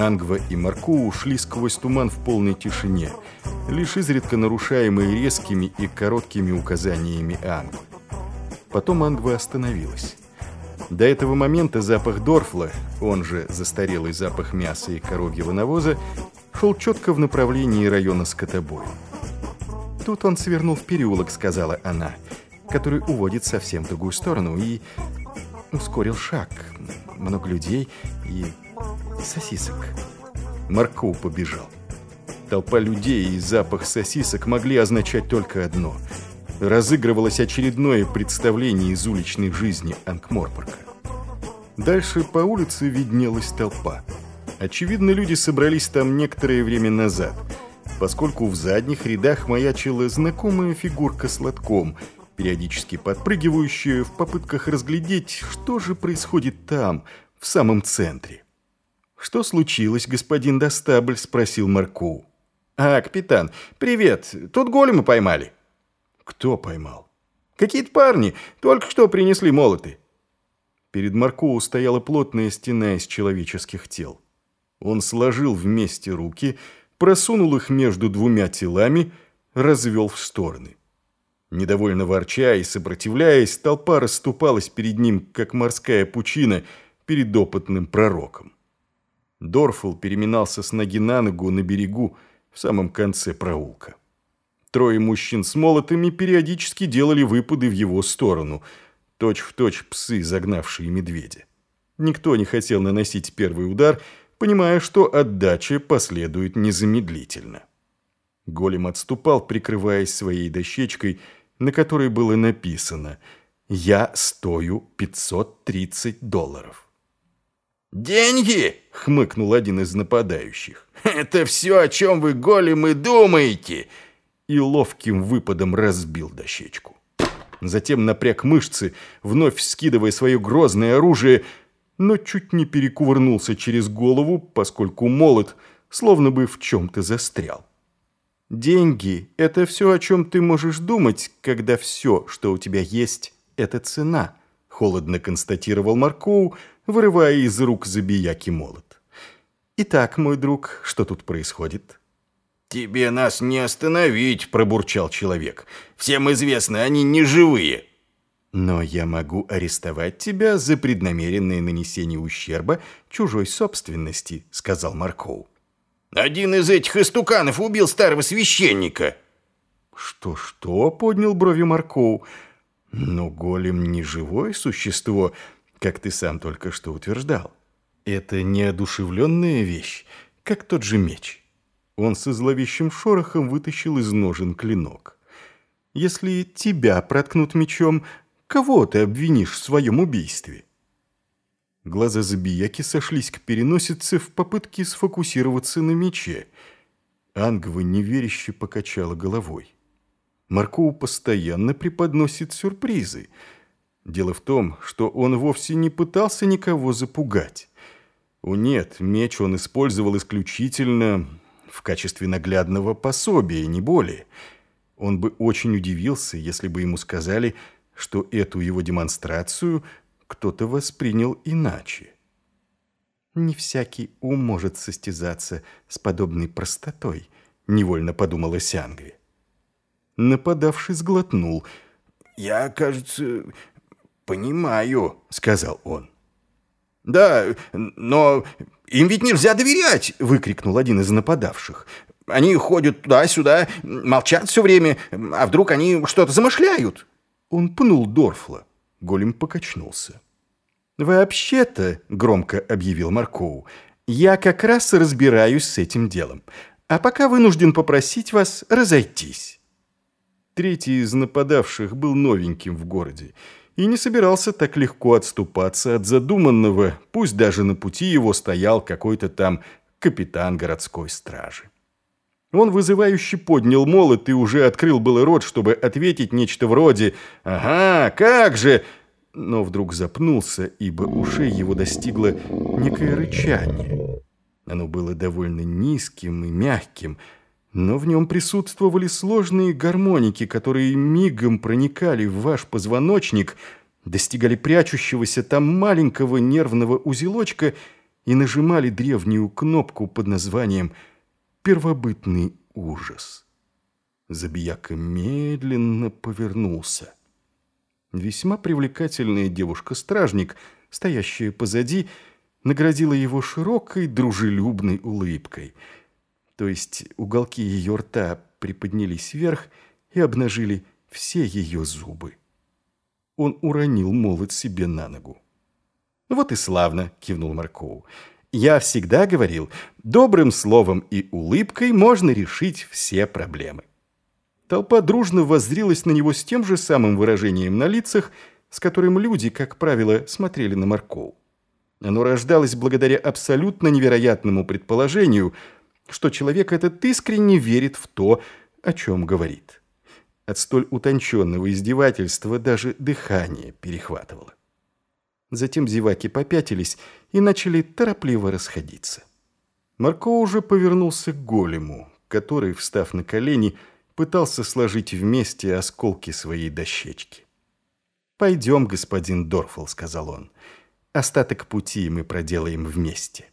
Ангва и Марку ушли сквозь туман в полной тишине, лишь изредка нарушаемые резкими и короткими указаниями Ангвы. Потом Ангва остановилась. До этого момента запах Дорфла, он же застарелый запах мяса и коровьего навоза, шел четко в направлении района скотобоя. «Тут он свернул в переулок», — сказала она, который уводит совсем в другую сторону, и ускорил шаг. Много людей и сосисок. Маркоу побежал. Толпа людей и запах сосисок могли означать только одно. Разыгрывалось очередное представление из уличной жизни Анкморпорка. Дальше по улице виднелась толпа. Очевидно, люди собрались там некоторое время назад, поскольку в задних рядах маячила знакомая фигурка с лотком, периодически подпрыгивающая в попытках разглядеть, что же происходит там, в самом центре. «Что случилось, господин Достабль?» – спросил Маркоу. «А, капитан, привет. Тут голема поймали». «Кто поймал?» «Какие-то парни. Только что принесли молоты». Перед Маркоу стояла плотная стена из человеческих тел. Он сложил вместе руки, просунул их между двумя телами, развел в стороны. Недовольно ворча и сопротивляясь, толпа расступалась перед ним, как морская пучина перед опытным пророком. Дорфл переминался с ноги на ногу на берегу в самом конце проулка. Трое мужчин с молотами периодически делали выпады в его сторону, точь-в-точь точь псы, загнавшие медведя. Никто не хотел наносить первый удар, понимая, что отдача последует незамедлительно. Голем отступал, прикрываясь своей дощечкой, на которой было написано «Я стою 530 долларов». «Деньги?» — хмыкнул один из нападающих. «Это все, о чем вы, големы, думаете!» И ловким выпадом разбил дощечку. Затем напряг мышцы, вновь скидывая свое грозное оружие, но чуть не перекувырнулся через голову, поскольку молот словно бы в чем-то застрял. «Деньги — это все, о чем ты можешь думать, когда все, что у тебя есть, — это цена», — холодно констатировал Маркоу, — вырывая из рук забияки молот. «Итак, мой друг, что тут происходит?» «Тебе нас не остановить», — пробурчал человек. «Всем известно, они не живые». «Но я могу арестовать тебя за преднамеренное нанесение ущерба чужой собственности», — сказал Маркоу. «Один из этих истуканов убил старого священника». «Что-что?» — поднял брови Маркоу. «Но голем не живое существо, как ты сам только что утверждал. Это неодушевленная вещь, как тот же меч. Он со зловещим шорохом вытащил из ножен клинок. Если тебя проткнут мечом, кого ты обвинишь в своем убийстве? Глаза Забияки сошлись к переносице в попытке сфокусироваться на мече. Ангва неверяще покачала головой. Маркоу постоянно преподносит сюрпризы — Дело в том, что он вовсе не пытался никого запугать. О нет, меч он использовал исключительно в качестве наглядного пособия, не более. Он бы очень удивился, если бы ему сказали, что эту его демонстрацию кто-то воспринял иначе. «Не всякий ум может состязаться с подобной простотой», — невольно подумала Сянгви. Нападавший сглотнул. «Я, кажется, «Понимаю», — сказал он. «Да, но им ведь нельзя доверять!» — выкрикнул один из нападавших. «Они ходят туда-сюда, молчат все время, а вдруг они что-то замышляют?» Он пнул Дорфла. Голем покачнулся. «Вообще-то», — громко объявил Маркоу, — «я как раз разбираюсь с этим делом, а пока вынужден попросить вас разойтись». Третий из нападавших был новеньким в городе и не собирался так легко отступаться от задуманного, пусть даже на пути его стоял какой-то там капитан городской стражи. Он вызывающе поднял молот и уже открыл было рот, чтобы ответить нечто вроде «Ага, как же!», но вдруг запнулся, ибо ушей его достигло некое рычание. Оно было довольно низким и мягким, но в нем присутствовали сложные гармоники, которые мигом проникали в ваш позвоночник, достигали прячущегося там маленького нервного узелочка и нажимали древнюю кнопку под названием «Первобытный ужас». Забияка медленно повернулся. Весьма привлекательная девушка-стражник, стоящая позади, наградила его широкой дружелюбной улыбкой. То есть уголки ее рта приподнялись вверх и обнажили все ее зубы. Он уронил молот себе на ногу. «Вот и славно!» — кивнул Маркоу. «Я всегда говорил, добрым словом и улыбкой можно решить все проблемы». Толпа дружно воззрилась на него с тем же самым выражением на лицах, с которым люди, как правило, смотрели на Маркоу. Оно рождалось благодаря абсолютно невероятному предположению, что человек этот искренне верит в то, о чем говорит. От столь утонченного издевательства даже дыхание перехватывало. Затем зеваки попятились и начали торопливо расходиться. Марко уже повернулся к голему, который, встав на колени, пытался сложить вместе осколки своей дощечки. «Пойдем, господин Дорфл», — сказал он. «Остаток пути мы проделаем вместе».